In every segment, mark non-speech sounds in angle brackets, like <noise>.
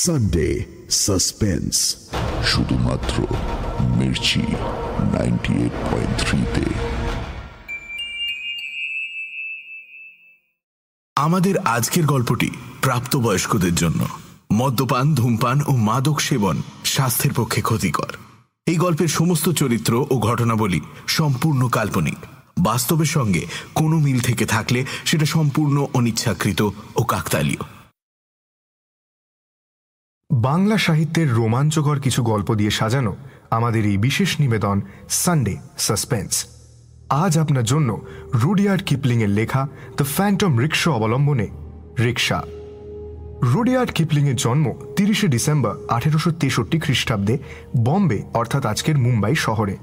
Sunday suspense শুধুমাত্র Mirchi ninety eight point থ্রিতে। আমাদের আজকের গল্পটি প্রাপ্তবয়স্কদের জন্য। মদ্যপান ধূমপান ও মাদক সেবন স্বাস্থ্যের পক্ষে ক্ষতিকর। এই গল্পের সমস্ত চরিত্র ও ঘটনাবলী সম্পূর্ণ কাল্পনিক। বাস্তবের সঙ্গে কোনো মিল থেকে থাকলে সেটা সম্পূর্ণ অনিচ্ছাকৃত ও কাকতালীয়। বাংলা সাহিত্যের রোমাঞ্চকর কিছু গল্প দিয়ে সাজানো আমাদের এই বিশেষ নিবেদন সানডে সাসপেন্স আজ আপনার জন্য রুডিয়ার্ড কিপলিংয়ের লেখা দ্য ফ্যান্টম রিক্সা অবলম্বনে রিক্সা রুডিয়ার্ড কিপলিংয়ের জন্ম তিরিশে ডিসেম্বর আঠেরোশো তেষট্টি খ্রিস্টাব্দে বম্বে, অর্থাৎ আজকের মুম্বাই শহরে।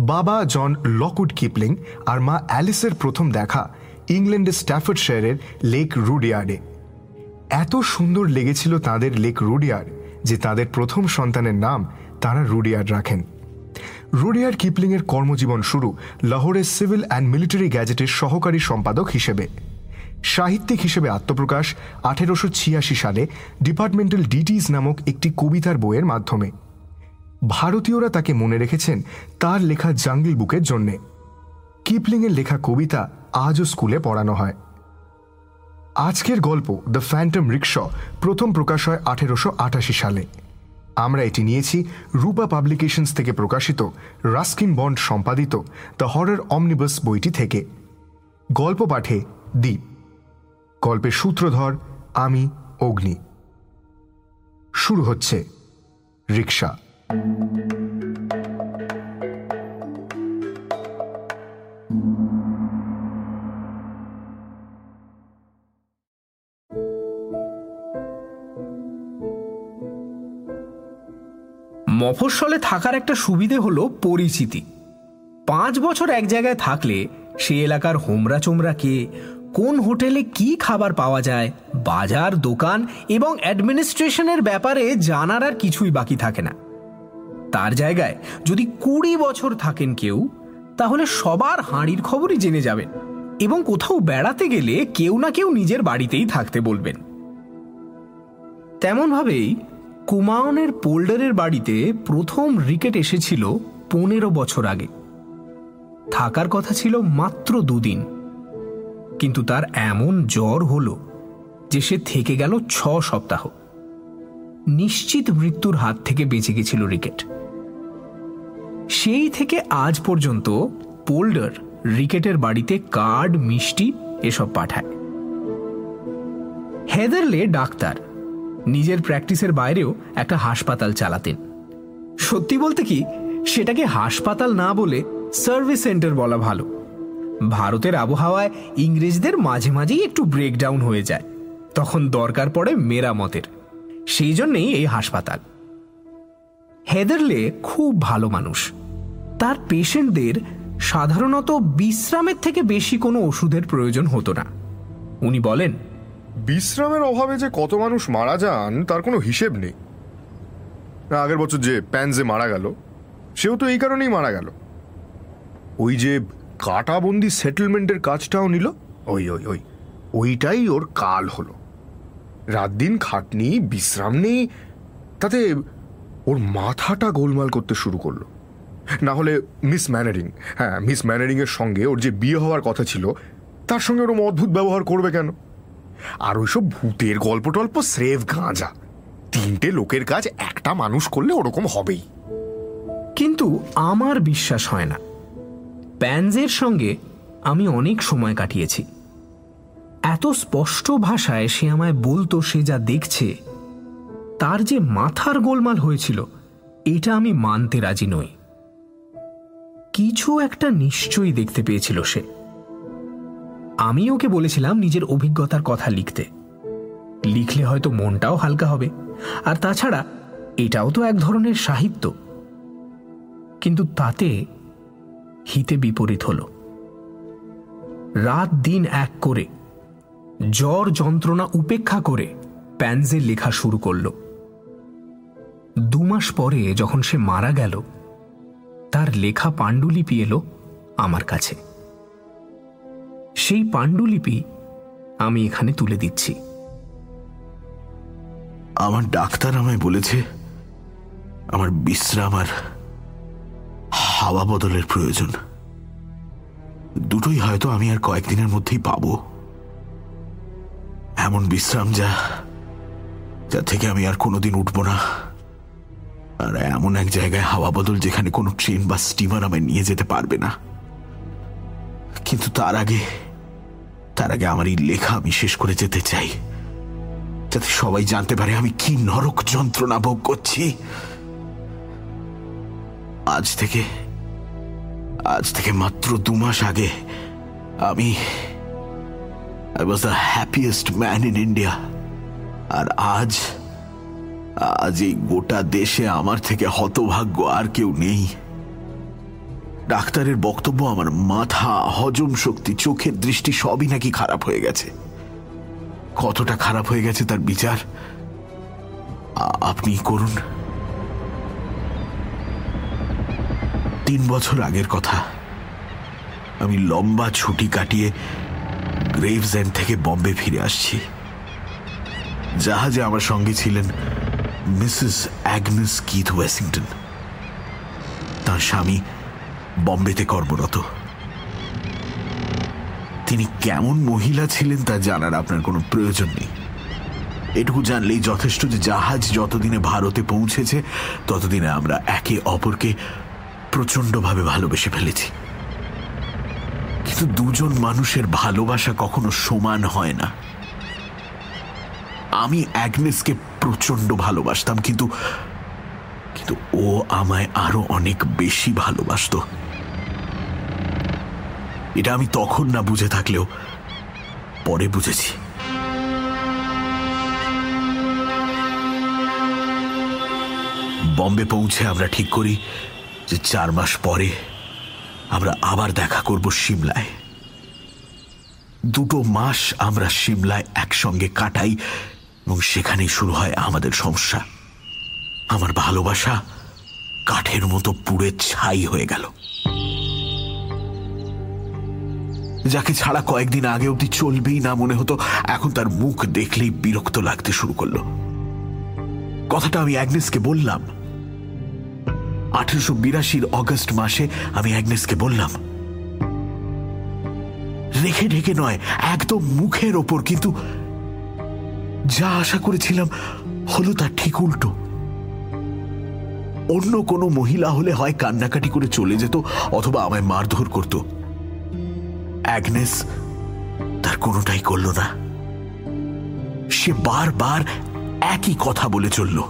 বাবা জন লকউড কিপলিং আর মা অ্যালিসের প্রথম দেখা ইংল্যান্ডের স্ট্যাফোর্ডশায়ারের লেক রুডিয়ার্ডে। এত সুন্দর লেগেছিল তাদের লেক রুডিয়ার যে তাদের প্রথম সন্তানের নাম তারা রুডিয়ার রাখেন। রুডিয়ার কিপলিংয়ের কর্মজীবন শুরু লাহোরের সিভিল অ্যান্ড মিলিটারি গ্যাজেটের সহকারী সম্পাদক হিসেবে। সাহিত্যিক হিসেবে আত্মপ্রকাশ আঠেরোশো ছিয়াশি সালে ডিপার্টমেন্টাল ডিটিজ নামক একটি কবিতার বইয়ের মাধ্যমে। ভারতীয়রা তাকে মনে রেখেছেন তার লেখা জাঙ্গল বুকের জন্যে। কিপলিংয়ের লেখা কবিতা আজও স্কুলে পড়ানো হয়। আজকের গল্প দ্য ফ্যান্টম রিক্সা প্রথম প্রকাশ হয় আঠেরোশো আটাশি সালে। আমরা এটি নিয়েছি রূপা পাবলিকেশনস থেকে প্রকাশিত, রাস্কিন বন্ড সম্পাদিত, দ্য হরর অমনিবাস বইটি থেকে। গল্প পাঠে দ্বীপ। গল্পের সূত্রধর, আমি, অগ্নি। শুরু হচ্ছে রিক্সা মফস্বলে থাকার একটা সুবিধে হলো পরিচিতি। পাঁচ বছর এক জায়গায় থাকলে সে এলাকার হোমরা চোমরা কে কোন হোটেলে কি খাবার পাওয়া যায়, বাজার, দোকান এবং অ্যাডমিনিস্ট্রেশনের ব্যাপারে জানার আর কিছুই বাকি থাকে না। তার জায়গায় যদি কুড়ি বছর থাকেন কেউ, তাহলে সবার হাঁড়ির খবরই জেনে যাবেন এবং কোথাও বেড়াতে গেলে কেউ না কেউ নিজের বাড়িতেই থাকতে বলবেন। তেমনভাবেই কুমায়নের পোল্ডারের বাড়িতে প্রথম রিকেট এসেছিল পনেরো বছর আগে। থাকার কথা ছিল মাত্র দুদিন। কিন্তু তার এমন জ্বর হলো যে সে থেকে গেল ছ সপ্তাহ। নিশ্চিত মৃত্যুর হাত থেকে বেঁচে গেছিল রিকেট সেই থেকে আজ পর্যন্ত পোল্ডার রিকেটের বাড়িতে কার্ড, মিষ্টি এসব পাঠায়। হেদারলে ডাক্তার নিজের প্র্যাকটিসের বাইরেও একটা হাসপাতাল চালাতেন। সত্যি বলতে কি, সেটাকে হাসপাতাল না বলে সার্ভিস সেন্টার বলা ভালো। ভারতের আবহাওয়ায় ইংরেজদের মাঝে মাঝেই একটু ব্রেকডাউন হয়ে যায়, তখন দরকার পড়ে মেরামতের। সেই জন্যেই এই হাসপাতাল। হেদারলে খুব ভালো মানুষ। তার পেশেন্টদের সাধারণত বিশ্রামের থেকে বেশি কোনো ওষুধের প্রয়োজন হতো না। উনি বলেন বিশ্রামের অভাবে যে কত মানুষ মারা যান, তার কোনো হিসেব নেই। আগের বছর যে প্যান্সে মারা গেল, সেও তো এই কারণেই মারা গেল। ওই যে কাটাবন্দি সেটেলমেন্টের কাজটাও নিল, ওই ওই ওই, ওইটাই ওর কাল হলো। রাত দিন খাটনি, বিশ্রাম নেই, তাতে ওর মাথাটা গোলমাল করতে শুরু করল। না হলে মিস ম্যানারিং হ্যাঁ মিস ম্যানারিংয়ের সঙ্গে ওর যে বিয়ে হওয়ার কথা ছিল, তার সঙ্গে ওরম অদ্ভুত ব্যবহার করবে কেন? আর ওইসব ভূতের গল্প টল্প স্রেফ গাঁজা। তিনটে লোকের কাজ একটা মানুষ করলে ওরকম হবেই। কিন্তু আমার বিশ্বাস হয় না। প্যানজের সঙ্গে আমি অনেক সময় কাটিয়েছি। এত স্পষ্ট ভাষায় সে আমায় বলতো, সে যা দেখছে, তার যে মাথার গোলমাল হয়েছিল, এটা আমি মানতে রাজি নই। কিছু একটা নিশ্চয়ই দেখতে পেয়েছিল সে। আমি ওকে বলেছিলাম নিজের অভিজ্ঞতার কথা লিখতে। লিখলে হয়তো মনটাও হালকা হবে। আর তাছাড়া এটাও তো এক ধরনের সাহিত্য। কিন্তু তাতে হিতে বিপরীত হল। রাত দিন এক করে, জ্বর যন্ত্রণা উপেক্ষা করে প্যান্সে লেখা শুরু করল। দু মাস পরে যখন সে মারা গেল, তার লেখা পাণ্ডুলিপি এলো আমার কাছে। সেই পাণ্ডুলিপি আমি এখানে তুলে দিচ্ছি। আমার ডাক্তার আমায় বলেছে, আমার বিশ্রাম আর হাওয়া বদলের প্রয়োজন। দুটোই হয়তো আমি আর কয়েকদিনের মধ্যেই পাব। এমন বিশ্রাম যা যা থেকে আমি আর কোনোদিন উঠব না। আর এমন এক জায়গায় হাওয়া বদল যেখানে কোনো ট্রেন বা স্টিমার আমায় নিয়ে যেতে পারবে না। কিন্তু তার আগে তার আগে আমার এই লেখা আমি শেষ করে যেতে চাই। যাতে সবাই জানতে পারে আমি কি নরক যন্ত্রণা ভোগ করছি। আজ থেকে আজ থেকে মাত্র দু মাস আগে আমি I was the happiest man in India আর আজ আজ এই গোটা দেশে আমার থেকে হতভাগ্য আর কেউ নেই। ডাক্তারের বক্তব্য আমার মাথা, হজম শক্তি, চোখের দৃষ্টি সবই নাকি খারাপ হয়ে গেছে। কতটা খারাপ হয়ে গেছে তার বিচার? আপনি করুন। তিন বছর আগের কথা। আমি লম্বা ছুটি কাটিয়ে গ্রেভস এন্ড থেকে বম্বে ফিরে আসছি। জাহাজে আমার সঙ্গে ছিলেন মিসেস অ্যাগনেস কিথ ওয়েসিংটন। তার স্বামী বম্বেতে কর্মরত। তিনি কেমন মহিলা ছিলেন তা জানার আপনার কোনো প্রয়োজন নেই। এটুকু জানলেই যথেষ্ট যে জাহাজ যতদিনে ভারতে পৌঁছেছে, ততদিনে আমরা একে অপরকে প্রচণ্ডভাবে ভালোবেসে ফেলেছি। কিন্তু দুজন মানুষের ভালোবাসা কখনো সমান হয় না। আমি অ্যাগনেসকে প্রচণ্ড ভালোবাসতাম, কিন্তু কিন্তু ও আমায় আরও অনেক বেশি ভালোবাসত। এটা আমি তখন না বুঝে থাকলেও পরে বুঝেছি। বম্বে পৌঁছে আমরা ঠিক করি যে চার মাস পরে আমরা আবার দেখা করব সিমলায় দুটো মাস আমরা সিমলায় একসঙ্গে কাটাই এবং সেখানেই শুরু হয় আমাদের সমস্যা। আমার ভালোবাসা কাঠের মতো পুড়ে ছাই হয়ে গেল। যাকে ছাড়া কয়েকদিন আগে অব্দি চলবেই না মনে হতো, এখন তার মুখ দেখলেই বিরক্ত লাগতে শুরু করল। কথাটা আমি অ্যাগনেসকে বললাম। আঠেরোশো বিরাশির অগস্ট মাসে আমি অ্যাগনেসকে বললাম। রেখে ঢেকে নয়, একদম মুখের ওপর, কিন্তু যা আশা করেছিলাম হলো তার ঠিক উল্টো। অন্য কোনো মহিলা হলে হয় কান্নাকাটি করে চলে যেত, অথবা আমায় মারধর করত। অ্যাগনেস তার কোনোটাই করল না। সে বারবার একই কথা বলে চলল।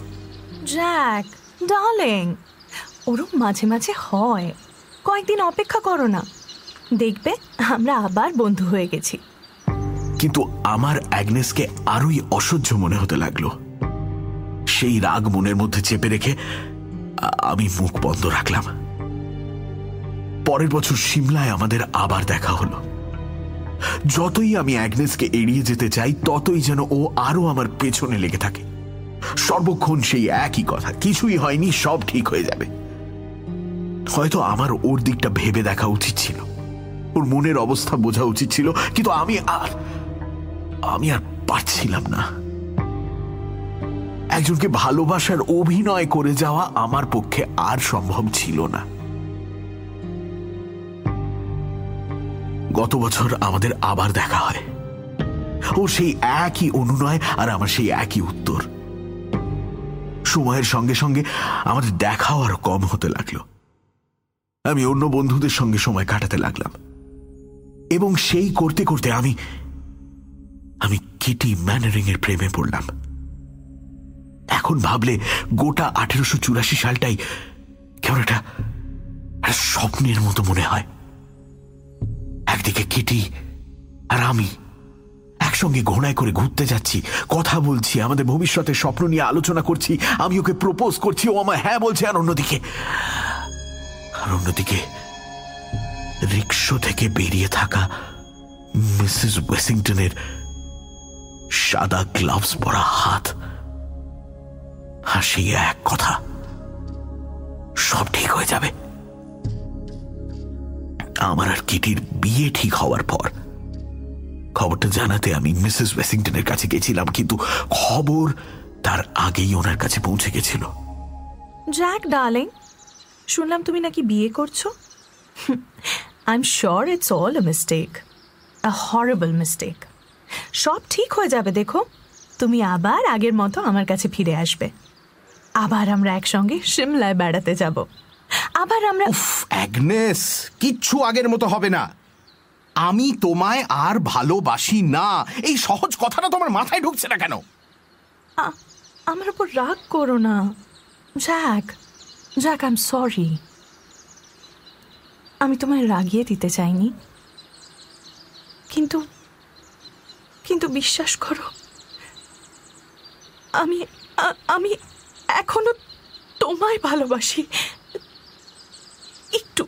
জ্যাক ডার্লিং ওরম মাঝে মাঝে হয়। কয়েকদিন অপেক্ষা করো না। দেখবে আমরা আবার বন্ধু হয়ে গেছি। কিন্তু আমার অ্যাগনেসকে আরোই অসহ্য মনে হতে লাগল। সেই রাগ মনের মধ্যে চেপে রেখে আমি মুখ বন্ধ রাখলাম। পরের বছর সিমলায় আমাদের আবার দেখা হলো। যতই আমি অ্যাগনেসকে এড়িয়ে যেতে চাই, ততই যেন ও আরও আমার পেছনে লেগে থাকে। সর্বক্ষণ সেই একই কথা, কিছুই হয়নি, সব ঠিক হয়ে যাবে। হয়তো আমার ওর দিকটা ভেবে দেখা উচিত ছিল। ওর মনের অবস্থা বোঝা উচিত ছিল, কিন্তু আমি আর আমি আর পারছিলাম না। একজনকে ভালোবাসার অভিনয় করে যাওয়া আমার পক্ষে আর সম্ভব ছিল না। গত বছর আমাদের আবার দেখা হয়। ও সেই একই অনুনয় আর আমার সেই একই উত্তর। সময়ের সঙ্গে সঙ্গে আমাদের দেখাও আরও কম হতে লাগল। আমি অন্য বন্ধুদের সঙ্গে সময় কাটাতে লাগলাম। এবং সেই করতে করতে আমি আমি কিটি ম্যানারিং এর প্রেমে পড়লাম। এখন ভাবলে গোটা আঠেরোশো চুরাশি সালটাই কেমন একটা স্বপ্নের মতো মনে হয়। একদিকে কিটি আর আমি একসঙ্গে ঘোড়ায় করে ঘুরতে যাচ্ছি, কথা বলছি, আমাদের ভবিষ্যতের স্বপ্ন নিয়ে আলোচনা করছি, আমি ওকে প্রপোজ করছি, ও আমায় হ্যাঁ বলছে আর অন্যদিকে আর অন্যদিকে রিক্সো থেকে বেরিয়ে থাকা মিসেস ওয়েসিংটনের সাদা গ্লাভস পরা হাত সেই এক কথা, সব ঠিক হয়ে যাবে। আমার আর কিটির বিয়ে ঠিক হওয়ার পর। খবরটা জানাতে আমি মিসেস ওয়েসিংটনের কাছে গেছিলাম, কিন্তু খবর তার আগেই ওনার কাছে পৌঁছে গেছিল। জ্যাক ডার্লিং শুনলাম তুমি নাকি বিয়ে করছ। I am sure it's all a mistake a horrible mistake সব ঠিক হয়ে যাবে, দেখো। তুমি আবার আগের মতো আমার কাছে ফিরে আসবে। আবার আমরা একসঙ্গে সিমলায় বেড়াতে যাব। আবার আমরা অ্যাগনেস কিচ্ছু আগের মতো হবে না। আমি তোমায় আর ভালোবাসি না। এই সহজ কথাটা তোমার মাথায় ঢুকছে না কেন? আমার উপর রাগ করো না। Jack Jack I am sorry আমি তোমায় রাগিয়ে দিতে চাইনি। কিন্তু কিন্তু বিশ্বাস করো আমি আমি এখনও তোমায় ভালোবাসি। একটু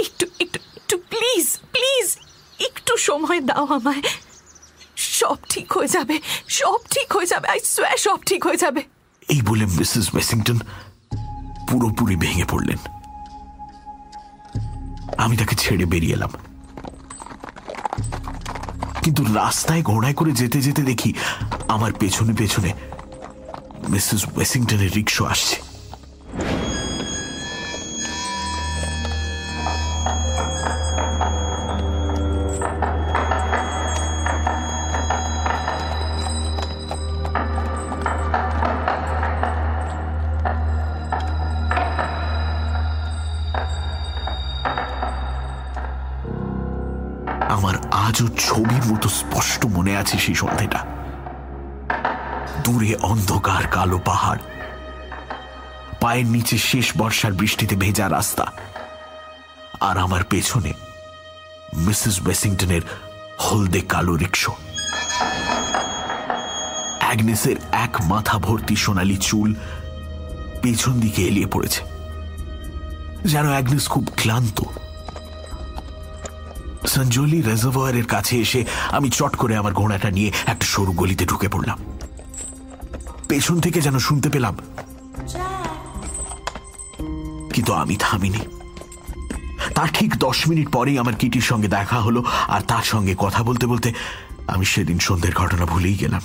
একটু একটু একটু প্লিজ প্লিজ একটু সময় দাও আমায়। সব ঠিক হয়ে যাবে, সব ঠিক হয়ে যাবে আই সোয়া সব ঠিক হয়ে যাবে। এই বলে মিসেস ওয়েসিংটন পুরোপুরি ভেঙে পড়লেন। আমি তাকে ছেড়ে বেরিয়ে এলাম। কিন্তু রাস্তায় ঘোড়ায় করে যেতে যেতে দেখি আমার পেছনে পেছনে মিসেস ওয়েসিংটনের রিক্সা আসছে। সেই সন্ধেটা। দূরে অন্ধকার কালো পাহাড়। পায়ের নিচে শেষ বর্ষার বৃষ্টিতে ভেজা রাস্তা। আর আমার পেছনে মিসেস ওয়েসিংটনের হলদে কালো রিক্সো অ্যাগনেসের এক মাথা ভর্তি সোনালি চুল পেছন দিকে এলিয়ে পড়েছে। যেন অ্যাগনেস খুব ক্লান্ত। সঞ্জলি রিজার্ভারের কাছে এসে আমি চট করে আমার ঘোড়াটা নিয়ে একটা সরু গলিতে ঢুকে পড়লাম। পেছন থেকে যেন শুনতে পেলাম। কিন্তু আমি থামিনি। তার ঠিক দশ মিনিট পরেই আমার কিটির সঙ্গে দেখা হলো আর তার সঙ্গে কথা বলতে বলতে আমি সেদিন সন্ধ্যের ঘটনা ভুলেই গেলাম।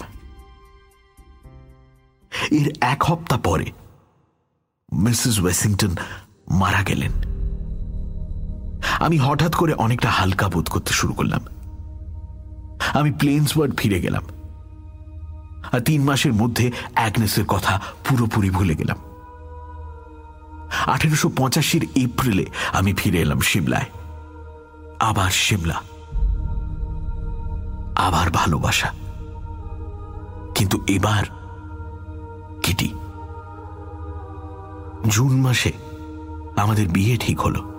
এর এক হপ্তাহ পরে মিসেস ওয়েসিংটন মারা গেলেন। আমি হঠাৎ করে অনেকটা হালকা বোধ করতে শুরু করলাম। আমি প্লেন্সওয়ার্ড ফিরে গেলাম। আর তিন মাসের মধ্যে অ্যাগনেসের কথা পুরোপুরি ভুলে গেলাম। আঠেরোশো পঁচাশির এপ্রিলে আমি ফিরে এলাম শিমলায় আবার শিমলা আবার ভালোবাসা। কিন্তু এবার কিটি। জুন মাসে আমাদের বিয়ে ঠিক হলো।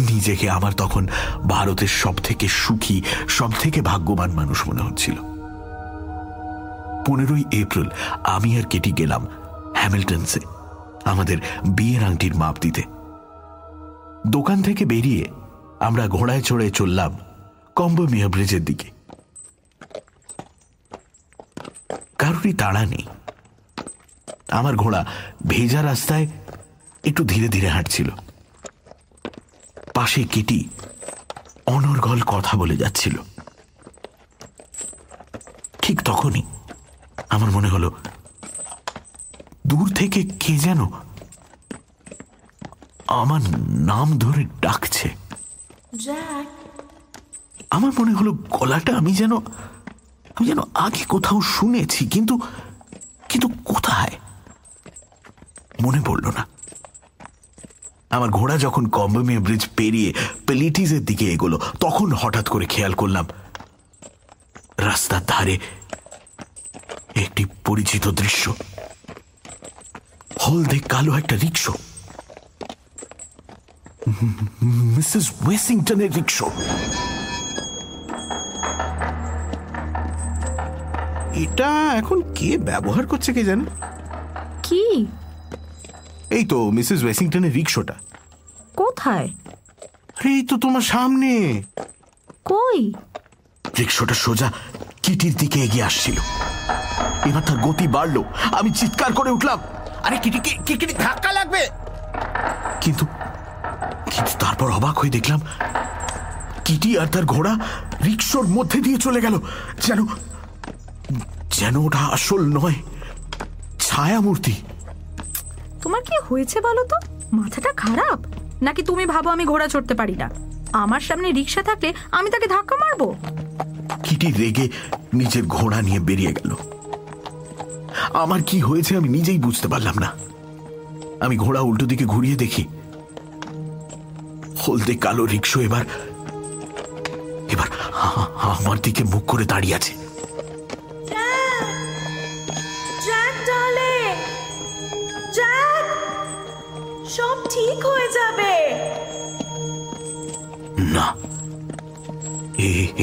নিজেকে আমার তখন ভারতের সব থেকে সুখী সব থেকে ভাগ্যবান মানুষ মনে হচ্ছিল। পনেরোই এপ্রিল আমি আর কেটি গেলাম হ্যামিল্টনসে, আমাদের বিয়ের আংটির মাপ দিতে। দোকান থেকে বেরিয়ে আমরা ঘোড়ায় চড়ে চললাম কম্বোমিয়া ব্রিজের দিকে। কারোরই তাড়া নেই। আমার ঘোড়া ভেজা রাস্তায় একটু ধীরে ধীরে হাঁটছিল। পাশে কেটি অনর্গল কথা বলে যাচ্ছিল। ঠিক তখনই আমার মনে হলো দূর থেকে কে যেন আমার নাম ধরে ডাকছে। আমার মনে হলো গলাটা আমি যেন আমি যেন আগে কোথাও শুনেছি কিন্তু কিন্তু কোথায়? মনে পড়ল না। আমার ঘোড়া যখন কম্বোমিয়া ব্রিজ পেরিয়ে পেলিটিসের দিকে এগোলো, তখন হঠাৎ করে খেয়াল করলাম, রাস্তার ধারে একটি পরিচিত দৃশ্য। হলদে কালো একটা রিক্সো মিসেস ওয়েসিংটনের রিক্সো এটা এখন কে ব্যবহার করছে কে জানে? কি? এই তো মিসেস ওয়েসিংটনের রিক্সোটা কোথায়? আরে এই তো তোমার সামনে। কই? রিক্সোটা সোজা কিটির দিকে এগিয়ে আসছিল। এবার তার গতি বাড়লো। আমি চিৎকার করে উঠলাম। আরে কিটি কিটি ধাক্কা লাগবে? কিন্তু কিন্তু তারপর অবাক হয়ে দেখলাম কিটি আর তার ঘোড়া রিক্সোর মধ্যে দিয়ে চলে গেল। যেন যেন ওটা আসল নয় ছায়ামূর্তি। তোমার কি হয়েছে বলো তো? মাথাটা খারাপ? নাকি তুমি ভাবো আমি ঘোড়া চড়তে পারি না? আমার সামনে রিক্সা থাকলে আমি তাকে ধাক্কা মারবো? কিটি রেগে নিজের ঘোড়া নিয়ে বেরিয়ে গেল। আমার কি হয়েছে আমি নিজেই বুঝতে পারলাম না। আমি ঘোড়া উল্টো দিকে ঘুরিয়ে দেখি। হলদে কালো রিক্সো এবার এবার আমার দিকে মুখ করে দাঁড়িয়ে আছে।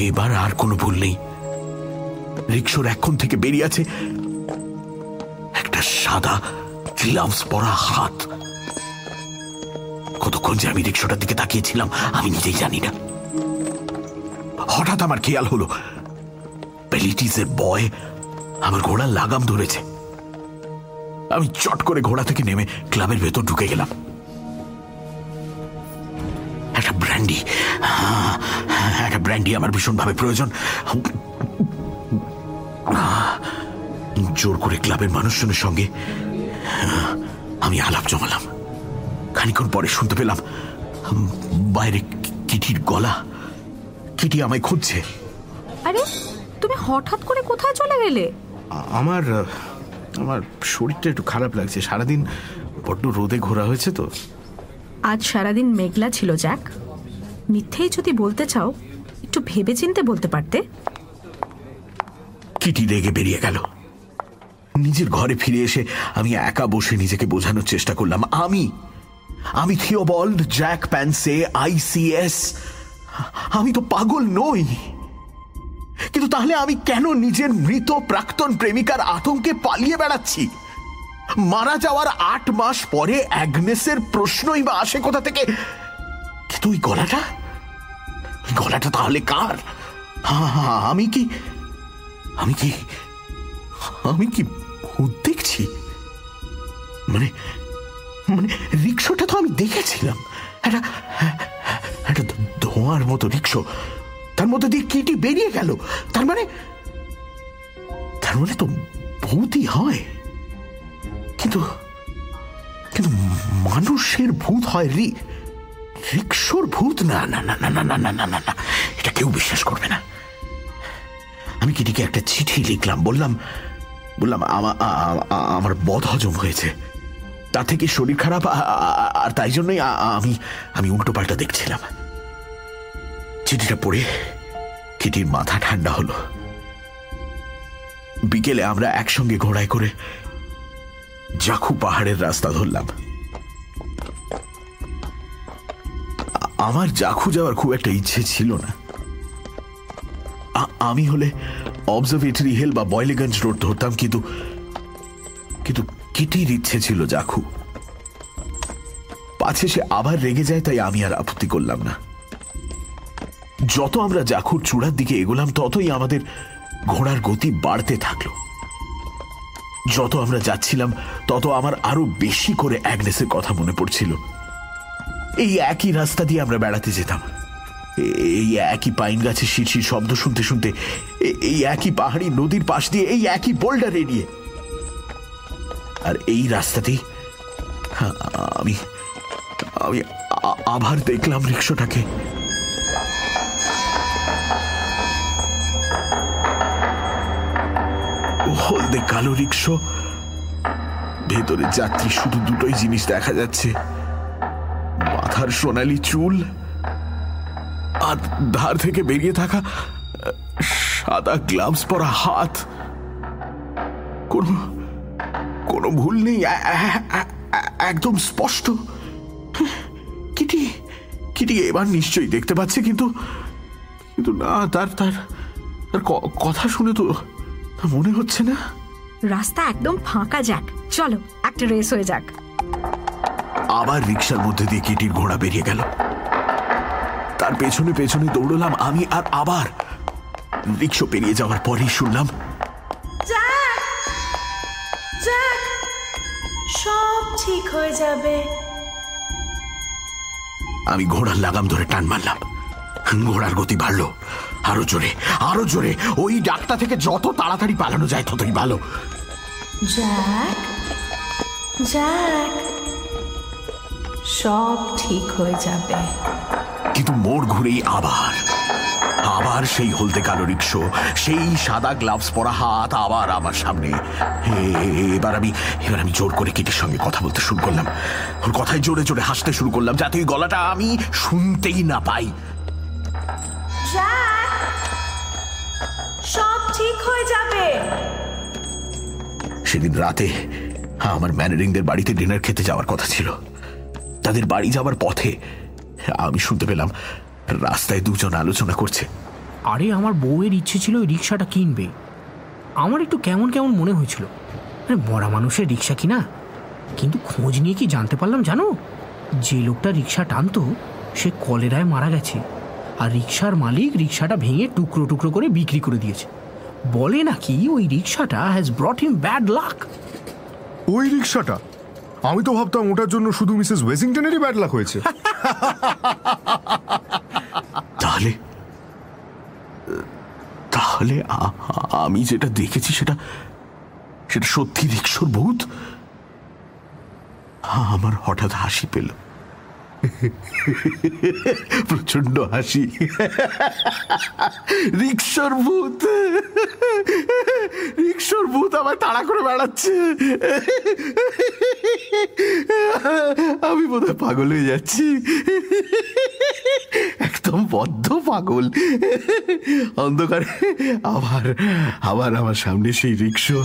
এবার আর কোনো ভুল নেই। রিক্সোর এখন থেকে বেরিয়ে আছে একটা সাদা গ্লাভস পরা হাত। কতক্ষণ যে আমি রিক্সোটার দিকে তাকিয়েছিলাম, আমি নিজেই জানি না। হঠাৎ আমার খেয়াল হলো পেলিটিসের বয় আমার ঘোড়ার লাগাম ধরেছে। আমি চট করে ঘোড়া থেকে নেমে ক্লাবের ভেতর ঢুকে গেলাম। ব্র্যান্ডি আমার ভীষণভাবে প্রয়োজন। জোর করে ক্লাবের মানুষজনের সঙ্গে আমি আলাপ জমালাম। খানিক্ষণ পরে শুনতে পেলাম বাইরে কিটির গলা। কিটি আমায় খুঁজছে। আরে তুমি হঠাৎ করে কোথায় চলে গেলে? আমার আমার শরীরটা একটু খারাপ লাগছে। সারাদিন বড্ড রোদে ঘোরা হয়েছে তো। আজ সারাদিন মেঘলা ছিল জ্যাক। মিথ্যেই যদি বলতে চাও একটু ভেবে চিনতে বলতে পারতে? কিটি রেগে বেরিয়ে গেল। নিজের ঘরে ফিরে এসে আমি একা বসে নিজেকে বোঝানোর চেষ্টা করলাম। আমি আমি থিওবল্ড, জ্যাক প্যান্সে আইসিএস আমি তো পাগল নই। কিন্তু তাহলে আমি কেন নিজের মৃত প্রাক্তন প্রেমিকার আতঙ্কে পালিয়ে বেড়াচ্ছি? মারা যাওয়ার আট মাস পরে অ্যাগনেসের প্রশ্নই বা আসে কোথা থেকে? কিন্তু ওই গলাটা? গলাটা তাহলে কার? হ্যাঁ হ্যাঁ আমি কি আমি কি আমি কি ভূত দেখছি? মানে মানে রিক্সোটা তো আমি দেখেছিলাম। একটা একটা ধোঁয়ার মতো রিক্সো। তার মধ্যে দিয়ে কিটি বেরিয়ে গেল। তার মানে তার মানে তো ভূতই হয়। কিন্তু কিন্তু মানুষের ভূত হয় রি রিক্সোর ভূত? না না না না না না না না না না। এটা কেউ বিশ্বাস করবে না। আমি কিটিকে একটা চিঠি লিখলাম? বললাম বললাম আমার বদ হজম হয়েছে। তা থেকে শরীর খারাপ আর তাই জন্যই আমি আমি উল্টো পাল্টা দেখছিলাম। চিঠিটা পড়ে কিটির মাথা ঠান্ডা হলো। বিকেলে আমরা একসঙ্গে ঘোড়ায় করে জাখু পাহাড়ের রাস্তা ধরলাম। আমার জাখু যাওয়ার খুব একটা ইচ্ছে ছিল না। আমি হলে অবজারভেটরি হিল বা বয়লেগঞ্জ রোড ধরতাম, কিন্তু কিন্তু কিটির ইচ্ছে ছিল জাখু। পাছে সে আবার রেগে যায়, তাই আমি আর আপত্তি করলাম না। যত আমরা জাখুর চূড়ার দিকে এগোলাম, ততই আমাদের ঘোড়ার গতি বাড়তে থাকল। যত আমরা যাচ্ছিলাম, তত আমার আরও বেশি করে অ্যাগনেসের কথা মনে পড়ছিল। এই একই রাস্তা দিয়ে আমরা বেড়াতে যেতাম। এই একই পাইন গাছের শিরশির শব্দ শুনতে শুনতে, এই একই পাহাড়ি নদীর পাশ দিয়ে এই একই বোল্ডার এড়িয়ে। আর এই রাস্তাতেই আমি আমি আবার দেখলাম রিক্সাটাকে। হলদে কালো রিক্সো। ভেতরে যাত্রী শুধু দুটোই জিনিস দেখা যাচ্ছে। মাথার সোনালি চুল আর ধার থেকে বেরিয়ে থাকা সাদা গ্লাভস পরা হাত। কোনো কোনো ভুল নেই একদম স্পষ্ট। কিটি কিটি এবার নিশ্চয়ই দেখতে পাচ্ছে, কিন্তু কিন্তু না, তার তার তার কথা শুনে তো মনে হচ্ছে না। রাস্তা একদম ফাঁকা যাক। চলো, একটা রেস হয়ে যাক। আবার রিক্সার মধ্যে দিয়ে কিটির ঘোড়া বেরিয়ে গেল। তার পেছনে পেছনে দৌড়লাম আমি আর আবার। রিক্সা পেরিয়ে যাওয়ার পরেই শুনলাম সব ঠিক হয়ে যাবে। আমি ঘোড়ার লাগাম ধরে টান মারলাম। ঘোড়ার গতি বাড়লো। আরও জোরে আরও জোরে। ওই ডাকটা থেকে যত তাড়াতাড়ি পালানো যায় ততই ভালো। জ্যাক জ্যাক সব ঠিক হয়ে যাবে। কিন্তু মোড় ঘুরেই আবার আবার সেই হলদে কালো রিক্সো সেই সাদা গ্লাভস পরা হাত আবার আমার সামনে। হে- এবার আমি এবার আমি জোর করে কিটির সঙ্গে কথা বলতে শুরু করলাম। ওর কথায় জোরে জোরে হাসতে শুরু করলাম যাতে ওই গলাটা আমি শুনতেই না পাই। সব ঠিক হয়ে যাবে। সেদিন রাতে আমার ম্যানেরিংদের বাড়িতে ডিনার খেতে যাওয়ার কথা ছিল। তাদের বাড়ি যাওয়ার পথে আমি শুনতে পেলাম রাস্তায় দুজন আলোচনা করছে। আরে আমার বউয়ের ইচ্ছে ছিল ওই রিক্সাটা কিনবে। আমার একটু কেমন কেমন মনে হয়েছিল। আরে মরা মানুষের রিক্সা কিনা? কিন্তু খোঁজ নিয়ে কি জানতে পারলাম জানো? যে লোকটা রিক্সা টানতো সে কলেরায় মারা গেছে। আর রিক্সার মালিক রিক্সাটা ভেঙে টুকরো টুকরো করে বিক্রি করে দিয়েছে। বলে নাকি ওই রিক্সাটা has brought him bad luck ওই রিক্সাটা আমি তো ভাবতাম ওটার জন্য শুধু মিসেস ওয়েসিংটনেরই ব্যাড লাক হয়েছে। তাহলে তাহলে আমি যেটা দেখেছি সেটা সেটা সত্যি রিক্সর ভূত? আমার হঠাৎ হাসি পেল। প্রচণ্ড হাসি। রিক্সর ভূত। রিক্সর ভূত আমার তাড়া করে বেড়াচ্ছে। আমি বোধহয় পাগল হয়ে যাচ্ছি। একদম বদ্ধ পাগল। অন্ধকারে আবার আবার আমার সামনে সেই রিক্সো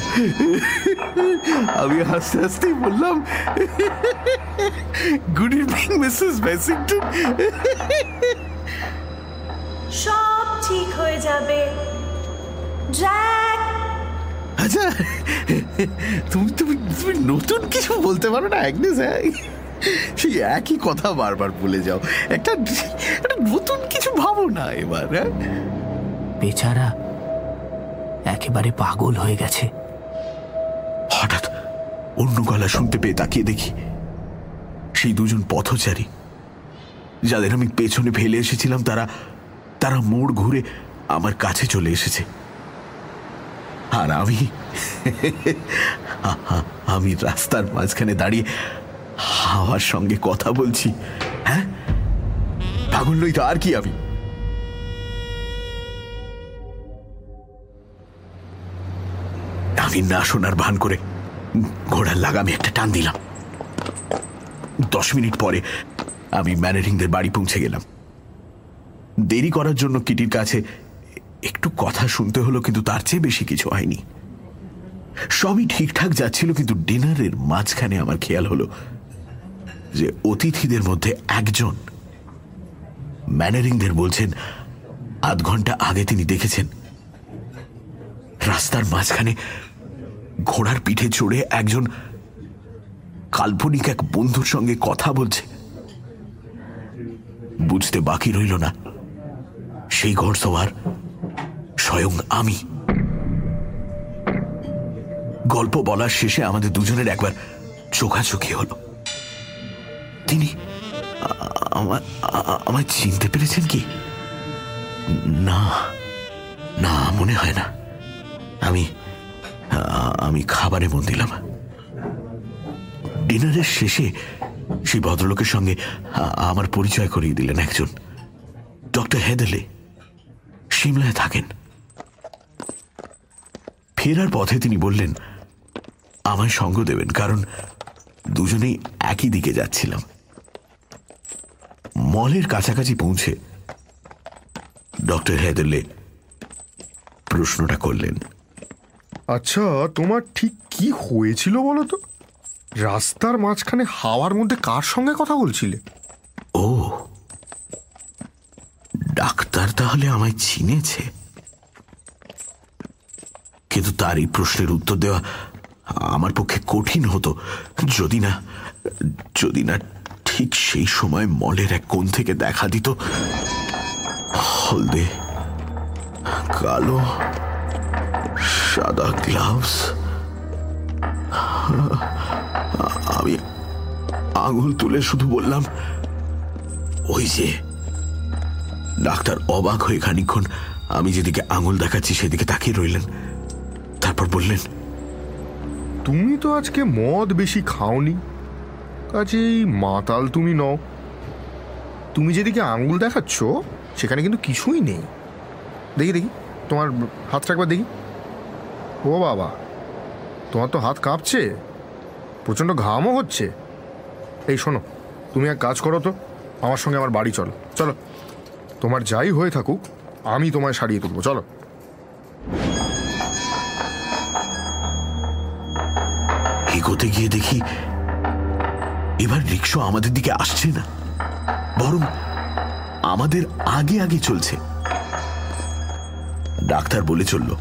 আমি হাসতে হাসতে বললাম গুড ইভিনিং মিসেস বেসিংটন সব ঠিক হয়ে যাবে। জ্যাক আচ্ছা তুমি তুমি তুমি নতুন কিছু বলতে পারো না অ্যাগনেস হ্যাঁ? সেই একই কথা বারবার বলে যাও। একটা একটা নতুন কিছু ভাবো না এবার হ্যাঁ? বেচারা একেবারে পাগল হয়ে গেছে। হঠাৎ অন্য গলা শুনতে পেয়ে তাকিয়ে দেখি সেই দুজন পথচারী। যাদের আমি পেছনে ফেলে এসেছিলাম তারা তারা মোড় ঘুরে আমার কাছে চলে এসেছে। আর আমি <laughs> আমি রাস্তার মাঝখানে দাঁড়িয়ে হাওয়ার সঙ্গে কথা বলছি হ্যাঁ? পাগল নই তো, আর কি আমি? আমি না শোনার ভান করে ঘোড়ার লাগামে একটা টান দিলাম। দশ মিনিট পরে আমি ম্যানেরিংদের বাড়ি পৌঁছে গেলাম। দেরি করার জন্য কিটির কাছে একটু কথা শুনতে হলো, কিন্তু তার চেয়ে বেশি কিছু হয়নি। সবই ঠিকঠাক যাচ্ছিল, কিন্তু ডিনারের মাঝখানে আমার খেয়াল হলো যে অতিথিদের মধ্যে একজন। ম্যানারিংদের বলছেন, আধ ঘণ্টা আগে তিনি দেখেছেন। রাস্তার মাঝখানে ঘোড়ার পিঠে চড়ে একজন কাল্পনিক এক বন্ধুর সঙ্গে কথা বলছে। বুঝতে বাকি রইল না। সেই ঘোড়সওয়ার স্বয়ং আমি। গল্প বলার শেষে আমাদের দুজনের একবার চোখাচোখি হলো। তিনি আমায় চিনতে পেরেছেন কি? না না, মনে হয় না। আমি আমি খাবারে মন দিলাম। ডিনারের শেষে সেই ভদ্রলোকের সঙ্গে আমার পরিচয় করিয়ে দিলেন একজন। ডক্টর হেদেলে সিমলায় থাকেন। ফেরার পথে তিনি বললেন, আমায় সঙ্গ দেবেন, কারণ দুজনেই একই দিকে যাচ্ছিলাম। মলের কাছাকাছি পৌঁছে ডক্টর হেদেলে প্রশ্নটা করলেন। আচ্ছা তোমার ঠিক কি হয়েছিল বলো তো? রাস্তার মাঝখানে হাওয়ার মধ্যে কার সঙ্গে কথা বলছিলে? ও ডাক্তার তাহলে আমায় চিনেছে। কিন্তু তার এই প্রশ্নের উত্তর দেওয়া আমার পক্ষে কঠিন হতো। যদি না যদি না ঠিক সেই সময় মলের এক কোণ থেকে দেখা দিত হলদে কালো সাদা গ্লাভস আমি আঙুল তুলে শুধু বললাম, ওই যে, ডাক্তার অবাক হয়ে খানিক্ষণ আমি যেদিকে আঙুল দেখাচ্ছি সেদিকে তাকিয়ে রইলেন। তারপর বললেন, তুমি তো আজকে মদ বেশি খাওনি। কাজেই মাতাল তুমি নও। তুমি যেদিকে আঙ্গুল দেখাচ্ছ, সেখানে কিন্তু কিছুই নেই। দেখি দেখি, তোমার হাতটা একবার দেখি। ও বাবা, তোমার তো হাত কাঁপছে, প্রচণ্ড ঘামও হচ্ছে। এই শোনো, তুমি এক কাজ করো তো, আমার সঙ্গে আমার বাড়ি চলো। চলো, তোমার যাই হয়ে থাকুক, আমি তোমায় সারিয়ে তুলবো, চলো। এগোতে গিয়ে দেখি এবার রিক্সা আমাদের দিকে আসছে না বরং আমাদের আগে আগে চলছে। ডাক্তার বলে চলল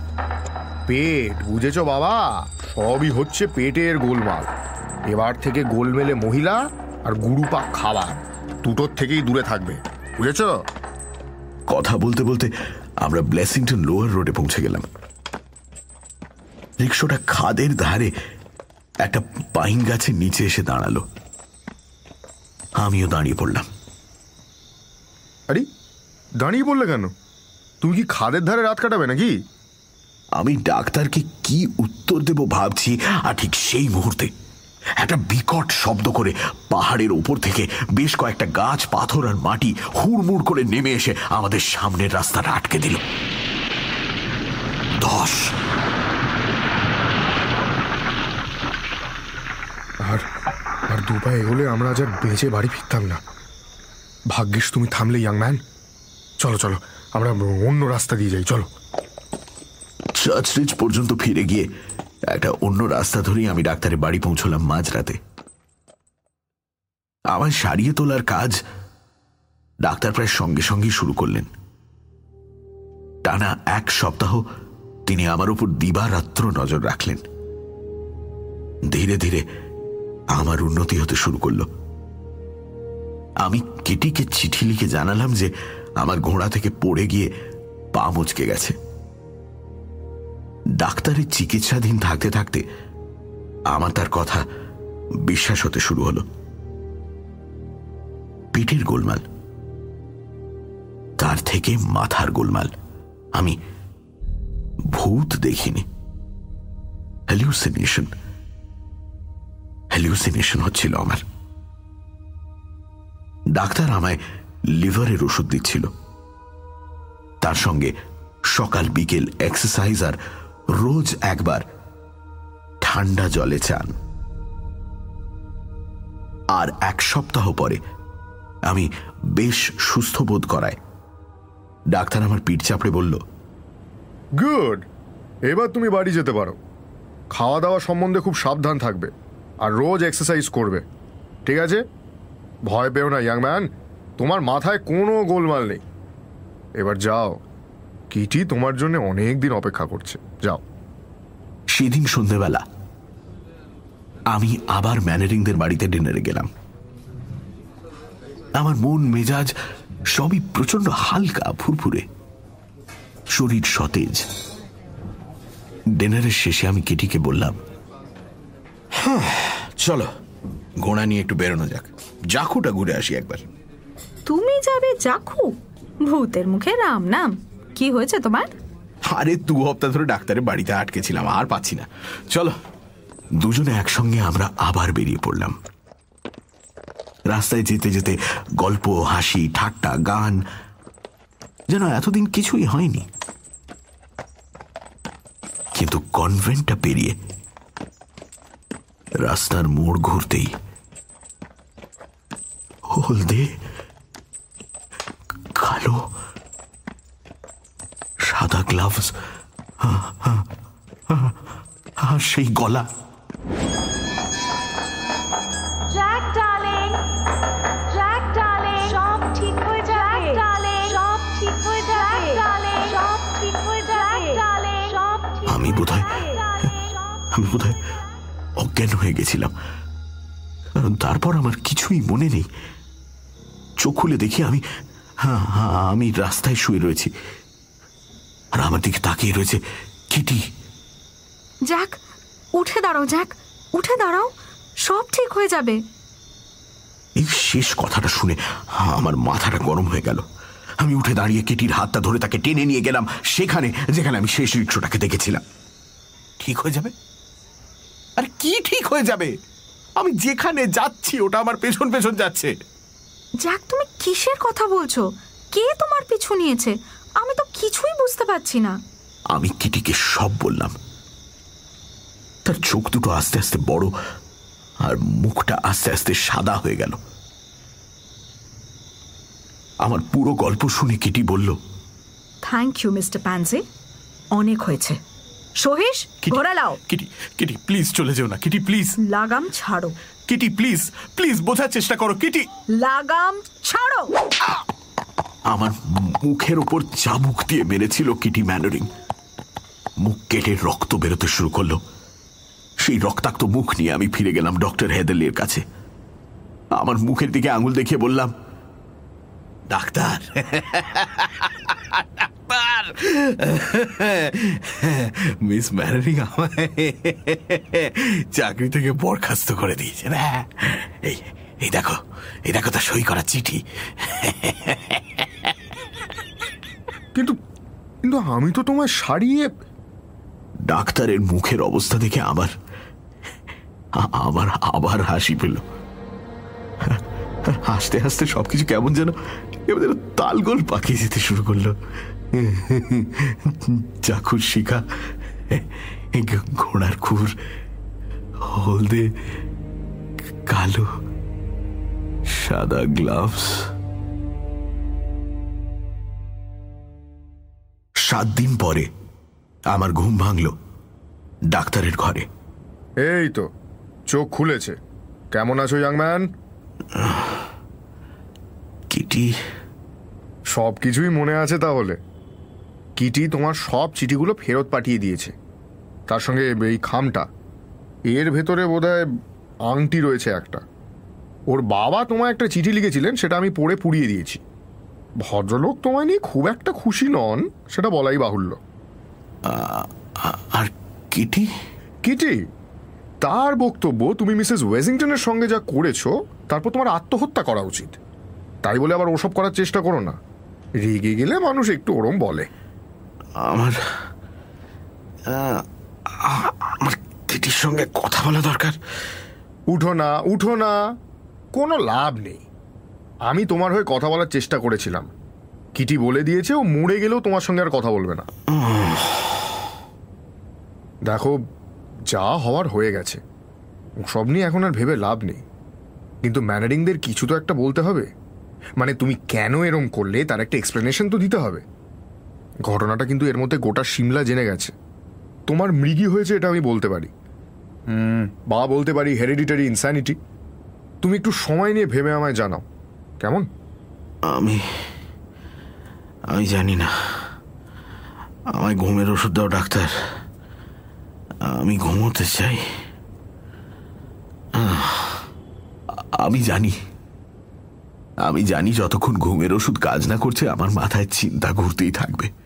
পেট বুঝেছ বাবা? সবই হচ্ছে পেটের গোলমাল। এবার থেকে গোলমেলে মহিলা আর গুরুপাক খাবার। দুটোর থেকেই দূরে থাকবে বুঝেছ? কথা বলতে বলতে আমরা ব্লেসিংটন লোয়ার রোডে পৌঁছে গেলাম। রিক্সাটা খাদের ধারে একটা পাইন গাছের নিচে এসে দাঁড়াল। আমিও দাঁড়িয়ে পড়লাম। আরে দাঁড়িয়ে বললে কেন? তুমি কি খাদের ধারে রাত কাটাবে নাকি? আমি ডাক্তারকে কি উত্তর দেব ভাবছি আর ঠিক সেই মুহূর্তে একটা বিকট শব্দ করে পাহাড়ের ওপর থেকে বেশ কয়েকটা গাছ পাথর আর মাটি হুড়মুড় করে নেমে এসে আমাদের সামনের রাস্তাটা আটকে দিল। দশ। আর দু পায়ে এগোলে আমরা আজ আর বেঁচে বাড়ি ফিরতাম না। ভাগ্যিস তুমি থামলে ইয়াং ম্যান চলো চলো, আমরা অন্য রাস্তা দিয়ে যাই, চলো। চার্চরিচ পর্যন্ত ফিরে গিয়ে একটা অন্য রাস্তা ধরেই আমি ডাক্তারের বাড়ি পৌঁছলাম মাঝরাতে। আমার সারিয়ে তোলার কাজ ডাক্তার প্রায় সঙ্গে সঙ্গেই শুরু করলেন। টানা এক সপ্তাহ তিনি আমার উপর দিবারাত্র নজর রাখলেন। ধীরে ধীরে আমার উন্নতি হতে শুরু করল। আমি কেটিকে চিঠি লিখে জানালাম যে আমার ঘোড়া থেকে পড়ে গিয়ে পা মুচকে গেছে। ডাক্তারের চিকিৎসাধীন থাকতে থাকতে আমার তার কথা বিশ্বাস হতে শুরু হলো। পেটের গোলমাল। তার থেকে মাথার গোলমাল। আমি ভূত দেখিনি। হ্যালিউসিনেশন হ্যালিউসিনেশন হচ্ছিল আমার। ডাক্তার আমায় লিভারের ওষুধ দিচ্ছিল। তার সঙ্গে সকাল, বিকেল এক্সারসাইজ আর রোজ একবার ঠান্ডা জলে চান। আর এক সপ্তাহ পরে আমি বেশ সুস্থ বোধ করায়। ডাক্তার আমার পিঠ চাপড়ে বলল গুড এবার তুমি বাড়ি যেতে পারো। খাওয়া দাওয়া সম্বন্ধে খুব সাবধান থাকবে। আর রোজ এক্সারসাইজ করবে। ঠিক আছে? ভয় পেও না ইয়াং ম্যান তোমার মাথায় কোনো গোলমাল নেই। এবার যাও। কিটি তোমার জন্য অনেক দিন অপেক্ষা করছে। যাও। সেদিন সন্ধেবেলা আমি আবার ম্যানেরিংদের বাড়িতে ডিনারে গেলাম। আমার মন মেজাজ সবই প্রচণ্ড হালকা, ফুরফুরে। শরীর সতেজ। ডিনারের শেষে আমি কেটিকে বললাম চলো ঘোড়া নিয়ে একটু বেরোনো যাক। জাকুটা ঘুরে আসি একবার। তুমি যাবে জাখু ভূতের মুখে রাম নাম কি হয়েছে তোমার? আরে দু হপ্তাহ ধরে ডাক্তারের বাড়িতে আটকেছিলাম আর পাচ্ছি না। চলো দুজনে একসঙ্গে আমরা আবার বেরিয়ে পড়লাম। রাস্তায় যেতে যেতে গল্প হাসি ঠাট্টা গান যেন এতদিন কিছুই হয়নি। কিন্তু কনভেন্টটা পেরিয়ে রাস্তার মোড় ঘুরতেই। হলদে কালো সাদা গ্লাভস আর সেই গলা। জ্যাক ডার্লিং জ্যাক ডার্লিং সব ঠিক হয়ে যাবে। ডার্লিং সব ঠিক হয়ে যাবে। ডার্লিং সব ঠিক হয়ে যাবে। ডার্লিং সব ঠিক আমি বোধহয় আমি বোধহয় অজ্ঞান হয়ে গেছিলাম। তারপর আমার কিছুই মনে নেই। চোখ খুলে দেখি আমি হ্যাঁ হ্যাঁ আমি রাস্তায় শুয়ে রয়েছি। আর আমার দিকে তাকিয়ে রয়েছে কিটি। যাক উঠে দাঁড়াও যাক উঠে দাঁড়াও সব ঠিক হয়ে যাবে। এই শেষ কথাটা শুনে আমার মাথাটা গরম হয়ে গেল। আমি উঠে দাঁড়িয়ে কেটির হাতটা ধরে তাকে টেনে নিয়ে গেলাম সেখানে যেখানে আমি শেষ রিক্সটাকে দেখেছিলাম। ঠিক হয়ে যাবে? আরে কি ঠিক হয়ে যাবে? আমি যেখানে যাচ্ছি ওটা আমার পেছন পেছন যাচ্ছে। জ্যাক তুমি কিসের কথা বলছো? কে তোমার পিছু নিয়েছে? আমি তো কিছুই বুঝতে পারছি না। আমি কিটিকে সব বললাম। তার চোখ দুটো আস্তে আস্তে বড় আর মুখটা আস্তে আস্তে সাদা হয়ে গেল। আমার পুরো গল্প শুনে কিটি বলল থ্যাংক ইউ মিস্টার প্যান্সি অনেক হয়েছে। কিটি- ঘোরা লাও। কিটি কিটি প্লিজ চলে যেও না কিটি প্লিজ লাগাম ছাড়ো। কিটি প্লিজ প্লিজ বোঝার চেষ্টা করো কিটি। লাগাম ছাড়ো। আমার মুখের ওপর চাবুক দিয়ে মেরেছিল কিটি ম্যানারিং। মুখ কেটে রক্ত বেরোতে শুরু করল। সেই রক্তাক্ত মুখ নিয়ে আমি ফিরে গেলাম ডক্টর হেদেলের কাছে। আমার মুখের দিকে আঙুল দেখিয়ে বললাম ডাক্তার। ডাক্তার মিস ম্যানারিং আমায় চাকরি থেকে বরখাস্ত করে দিয়েছে। না এই এই দেখো এই দেখো তার সই করা চিঠি। কিন্তু কিন্তু আমি তো তোমায় সারিয়ে ডাক্তারের মুখের অবস্থা দেখে আবার আবার আবার হাসি পেল। হাসতে হাসতে সবকিছু কেমন যেন এবার যেন তালগোল পাকিয়ে যেতে শুরু করল। চাকুর শিখা ঘোড়ার খুর হলদে কালো সাদা গ্লাভস সাত দিন পরে আমার ঘুম ভাঙল ডাক্তারের ঘরে। এই তো চোখ খুলেছে। কেমন আছো ইয়াংম্যান কিটি। সব কিছুই মনে আছে তাহলে। কিটি তোমার সব চিঠিগুলো ফেরত পাঠিয়ে দিয়েছে। তার সঙ্গে এই খামটা। এর ভেতরে বোধহয় আংটি রয়েছে একটা। ওর বাবা তোমায় একটা চিঠি লিখেছিলেন সেটা আমি পড়ে পুড়িয়ে দিয়েছি। ভদ্রলোক তোমায় নিয়ে খুব একটা খুশি নন সেটা বলাই বাহুল্য। আর কিটি? কিটি? তার বক্তব্য তুমি মিসেস ওয়েজিংটনের সঙ্গে যা করেছ তারপর তোমার আত্মহত্যা করা উচিত। তাই বলে আবার ওসব করার চেষ্টা করো না। রেগে গেলে মানুষ একটু ওরম বলে। আমার আমার কিটির সঙ্গে কথা বলা দরকার। উঠো না উঠো না। কোনো লাভ নেই। আমি তোমার হয়ে কথা বলার চেষ্টা করেছিলাম। কিটি বলে দিয়েছে, ও মরে গেলেও তোমার সঙ্গে আর কথা বলবে না। দেখো, যা হওয়ার হয়ে গেছে। সব নিয়ে এখন আর ভেবে লাভ নেই। কিন্তু ম্যানারিংদের কিছু তো একটা বলতে হবে। মানে তুমি কেন এরম করলে, তার একটা এক্সপ্লেনেশন তো দিতে হবে। ঘটনাটা কিন্তু এর মধ্যে গোটা সিমলা জেনে গেছে। তোমার মৃগী হয়েছে এটা আমি বলতে পারি। বা বলতে পারি হেরিডিটারি ইনস্যানিটি তুমি একটু সময় নিয়ে ভেবে আমায় জানাও। কেমন? আমি আমি জানি না। আমায় ঘুমের ওষুধ দাও, ডাক্তার। আমি ঘুমোতে চাই। আমি জানি। আমি জানি যতক্ষণ ঘুমের ওষুধ কাজ না করছে, আমার মাথায় চিন্তা ঘুরতেই থাকবে।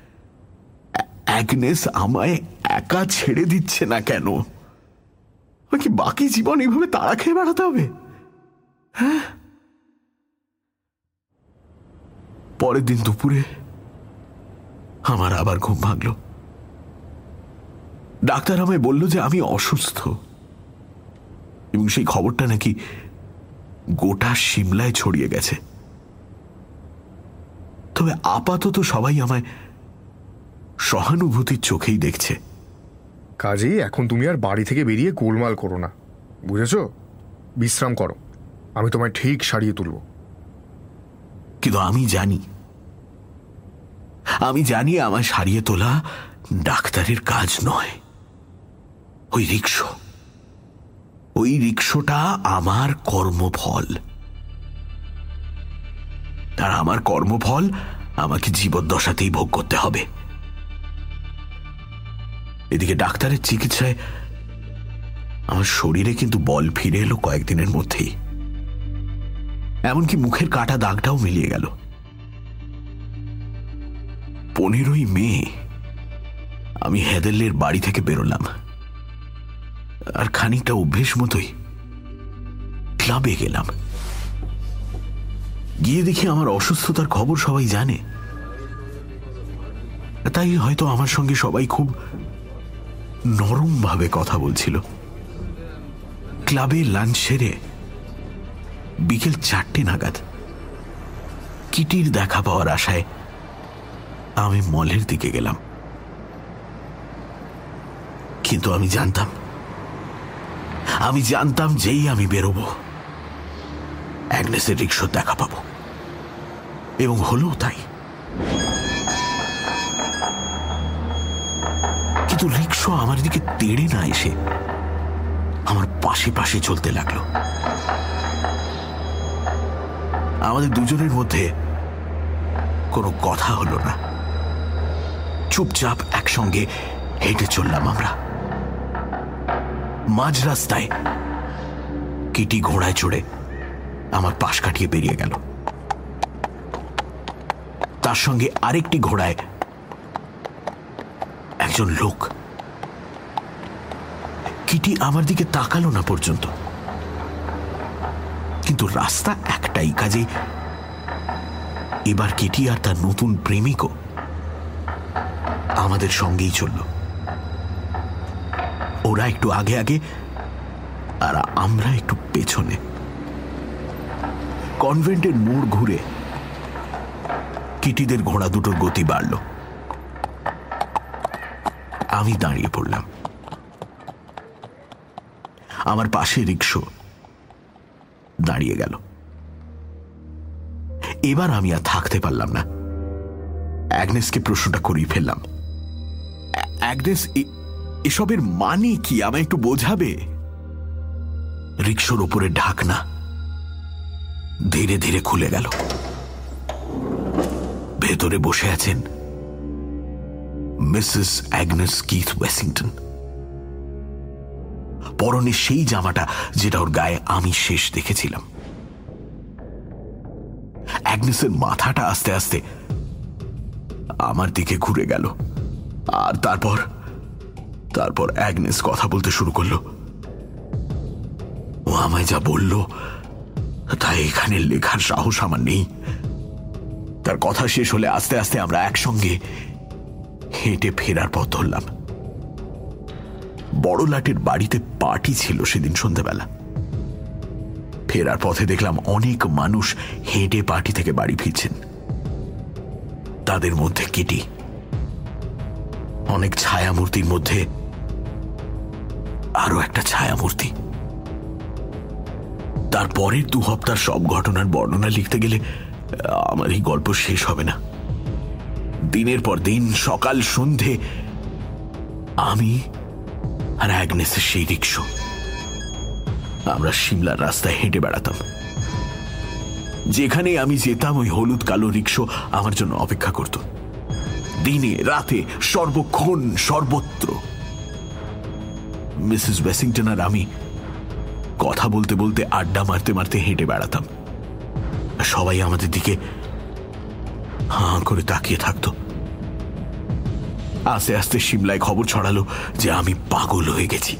অ্যাগনেস আমায় একা ছেড়ে দিচ্ছে না কেন? কি বাকি জীবন এইভাবে তাড়া খেয়ে বেড়াতে হবে? পরের দিন দুপুরে আমার আবার ঘুম ভাঙল। ডাক্তার আমায় বলল যে আমি অসুস্থ। এবং সেই খবরটা নাকি গোটা সিমলায় ছড়িয়ে গেছে। তবে আপাতত সবাই আমায় সহানুভূতির চোখেই দেখছে। কাজেই এখন তুমি আর বাড়ি থেকে বেরিয়ে গোলমাল করো না বুঝেছ? বিশ্রাম করো আমি তোমায় ঠিক সারিয়ে তুলবো। কিন্তু আমি জানি আমি জানি আমার সারিয়ে তোলা ডাক্তারের কাজ নয়। ওই রিক্সো ওই রিক্সোটা আমার কর্মফল। আর আমার কর্মফল আমাকে জীবদ্দশাতেই ভোগ করতে হবে। এদিকে ডাক্তারের চিকিৎসায় আমার শরীরে কিন্তু বল ফিরে এলো কয়েকদিনের মধ্যেই। এমনকি মুখের কাটা দাগটাও মিলিয়ে গেল। পনেরোই মে আমি হেদেলের বাড়ি থেকে বেরোলাম। আর খানিকটা অভ্যেস মতোই ক্লাবে গেলাম। গিয়ে দেখি আমার অসুস্থতার খবর সবাই জানে। তাই হয়তো আমার সঙ্গে সবাই খুব নরমভাবে কথা বলছিল। ক্লাবে লাঞ্চ সেরে বিকেল চারটে নাগাদ কিটির দেখা পাওয়ার আশায় আমি মলের দিকে গেলাম। কিন্তু আমি জানতাম আমি জানতাম যেই আমি বেরোবো, অ্যাগনেসের রিক্সোর দেখা পাবো। এবং হলেও তাই। কিন্তু রিক্সো আমার দিকে তেড়ে না এসে আমার পাশে পাশে চলতে লাগল। আমাদের দুজনের মধ্যে কোনো কথা হলো না। চুপচাপ একসঙ্গে হেঁটে চললাম আমরা। মাঝ রাস্তায় কিটি ঘোড়ায় চড়ে আমার পাশ কাটিয়ে বেরিয়ে গেল। তার সঙ্গে আরেকটি ঘোড়ায় একজন লোক। কিটি আমার দিকে তাকালো না পর্যন্ত। কিন্তু রাস্তা একটাই কাজে এবার কিটি আর তার নতুন প্রেমিকও আমাদের সঙ্গেই চলল। ওরা একটু আগে আগে আর আমরা একটু পেছনে। কনভেন্টের মোড় ঘুরে কিটিদের ঘোড়া দুটোর গতি বাড়ল। আমি দাঁড়িয়ে পড়লাম। আমার পাশে রিক্সো দাঁড়িয়ে গেল। এবার আমি আর থাকতে পারলাম না। অ্যাগনেসকে প্রশ্নটা করিয়ে ফেললাম। অ্যাগনেস এসবের মানে কি? আমায় একটু বোঝাবে? রিক্সোর ওপরে ঢাকনা ধীরে ধীরে খুলে গেল। ভেতরে বসে আছেন মিসেস অ্যাগনেস কিথ ওয়েসিংটন পরনে সেই জামাটা যেটা ওর গায়ে আমি শেষ দেখেছিলাম। অ্যাগনেসের মাথাটা আস্তে আস্তে আমার দিকে ঘুরে গেল। আর তারপর তারপর অ্যাগনেস কথা বলতে শুরু করল। ও আমায় যা বলল তাই এখানে লেখার সাহস আমার নেই। তার কথা শেষ হলে আস্তে আস্তে আমরা একসঙ্গে হেঁটে ফেরার পথ ধরলাম। বড় লাটের বাড়িতে পার্টি ছিল সেদিন সন্ধ্যাবেলা ফেরার পথে দেখলাম অনেক মানুষ হেঁটে পার্টি থেকে বাড়ি ফিরছেন। তাদের মধ্যে কেটি। অনেক ছায়ামূর্তির মধ্যে আরও একটা ছায়ামূর্তি। তারপরের দু হপ্তার সব ঘটনার বর্ণনা লিখতে গেলে আমার এই গল্প শেষ হবে না। দিনের পর দিন, সকাল, সন্ধে, আমি আর অ্যাগনেসের সেই রিক্সো। আমরা সিমলার রাস্তায় হেঁটে বেড়াতাম। যেখানে আমি যেতাম, ওই হলুদ কালো রিক্সো আমার জন্য অপেক্ষা করত। দিনে, রাতে, সর্বক্ষণ, সর্বত্র। মিসেস ওয়েসিংটন আর আমি কথা বলতে বলতে আড্ডা মারতে মারতে হেঁটে বেড়াতাম। সবাই আমাদের দিকে হাঁ করে তাকিয়ে থাকতো। আস্তে আস্তে সিমলায় খবর ছড়ালো যে আমি পাগল হয়ে গেছি।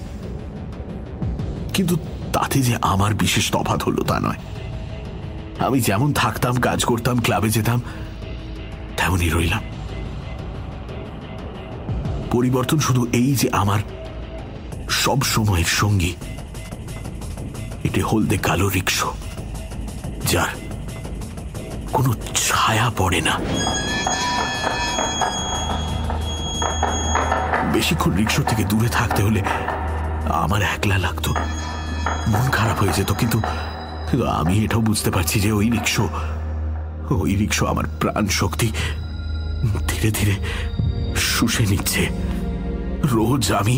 কিন্তু তাতে যে আমার বিশেষ তফাত হলো তা নয়। আমি যেমন থাকতাম, কাজ করতাম, ক্লাবে যেতাম, তেমনই রইলাম। পরিবর্তন শুধু এই যে আমার সব সময়ের সঙ্গী, এটি হলদে কালো রিক্সো, যার কোনো ছায়া পড়ে না। বেশিক্ষণ রিক্সো থেকে দূরে থাকতে হলে আমার একলা লাগতো। মন খারাপ হয়ে যেত, কিন্তু আমি এটাও বুঝতে পারছি যে ওই রিক্সো ওই রিক্সো আমার প্রাণ শক্তি ধীরে ধীরে শুষে নিচ্ছে। রোজ আমি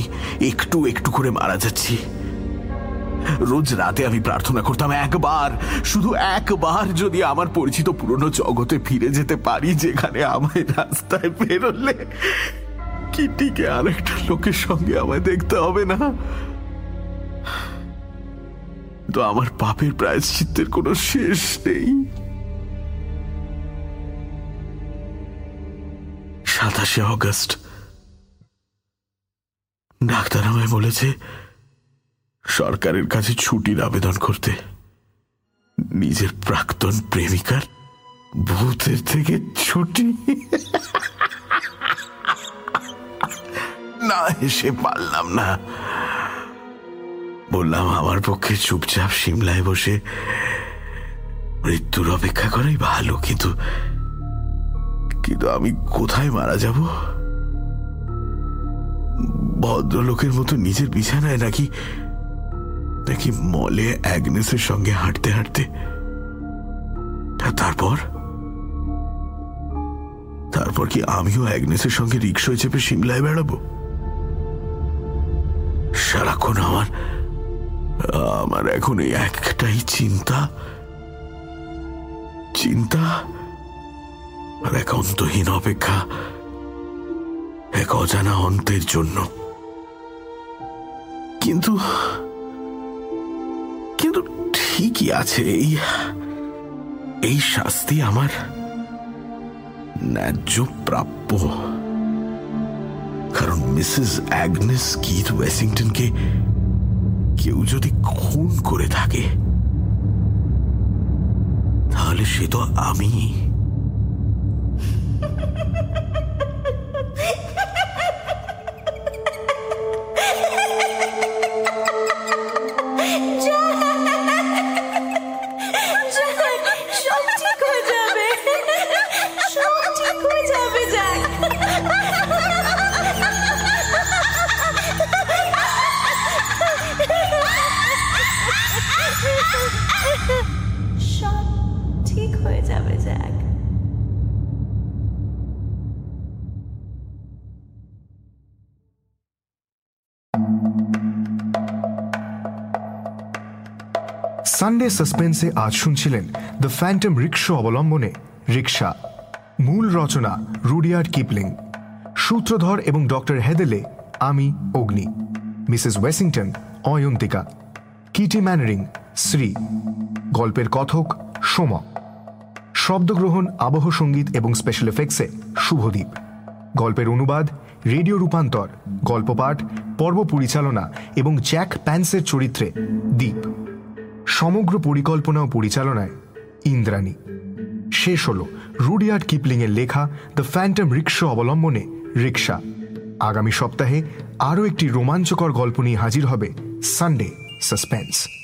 একটু একটু করে মারা যাচ্ছি। রোজ রাতে আমি প্রার্থনা করতাম একবার, শুধু একবার যদি আমার পরিচিত পুরনো জগতে ফিরে যেতে পারি, যেখানে আমায় রাস্তায় বেরোলে কিটিকে আরেকটা লোকের সঙ্গে আমায় দেখতে হবে না? তো আমার পাপের প্রায়শ্চিত্তের কোনো শেষ নেই। সাতাশে অগস্ট। ডাক্তার আমায় বলেছে সরকারের কাছে ছুটির আবেদন করতে। নিজের প্রাক্তন প্রেমিকার ভূতের থেকে ছুটি। না এসে পারলাম না। বললাম, আমার পক্ষে চুপচাপ সিমলায় বসে মৃত্যুর অপেক্ষা করাই ভালো, কিন্তু কিন্তু আমি কোথায় মারা যাব? ভদ্রলোকের মতো নিজের বিছানায় নাকি নাকি মলে অ্যাগনেসের সঙ্গে হাঁটতে হাঁটতে। তারপর? তারপর কি আমিও অ্যাগনেসের সঙ্গে রিক্সায় চেপে সিমলায় বেড়াবো? সারাক্ষণ আমার আমার এখন একটাই চিন্তা। চিন্তা আর এক অন্তহীন অপেক্ষা, এক অজানা অন্তের জন্য। কিন্তু ঠিকই আছে, এই এই শাস্তি আমার ন্যায্য প্রাপ্য। কারণ মিসেস অ্যাগনেস কিথ ওয়েসিংটনকে কেউ যদি খুন করে থাকে, তাহলে সে তো আমি। সাসপেন্সে আজ শুনছিলেন দ্য ফ্যান্টম রিক্সা অবলম্বনে রিক্সা মূল রচনা রুডিয়ার্ড কিপলিং। সূত্রধর এবং ডক্টর হেদেলে, আমি Agni. Mrs Washington, Ayantika. Kitty Mannering, Shree. গল্পের কথক, সোম। শব্দগ্রহণ, আবহ সংগীত এবং স্পেশাল এফেক্টসে শুভদীপ। গল্পের অনুবাদ, রেডিও রূপান্তর। গল্পপাঠ, পর্ব পরিচালনা এবং জ্যাক প্যান্সের চরিত্রে দ্বীপ সমগ্র পরিকল্পনা ও পরিচালনায় ইন্দ্রাণী। শেষ হল রুডিয়ার্ড কিপলিংয়ের লেখা দ্য ফ্যান্টম রিক্সা অবলম্বনে রিক্সা আগামী সপ্তাহে আরও একটি রোমাঞ্চকর গল্প নিয়ে হাজির হবে সানডে সাসপেন্স।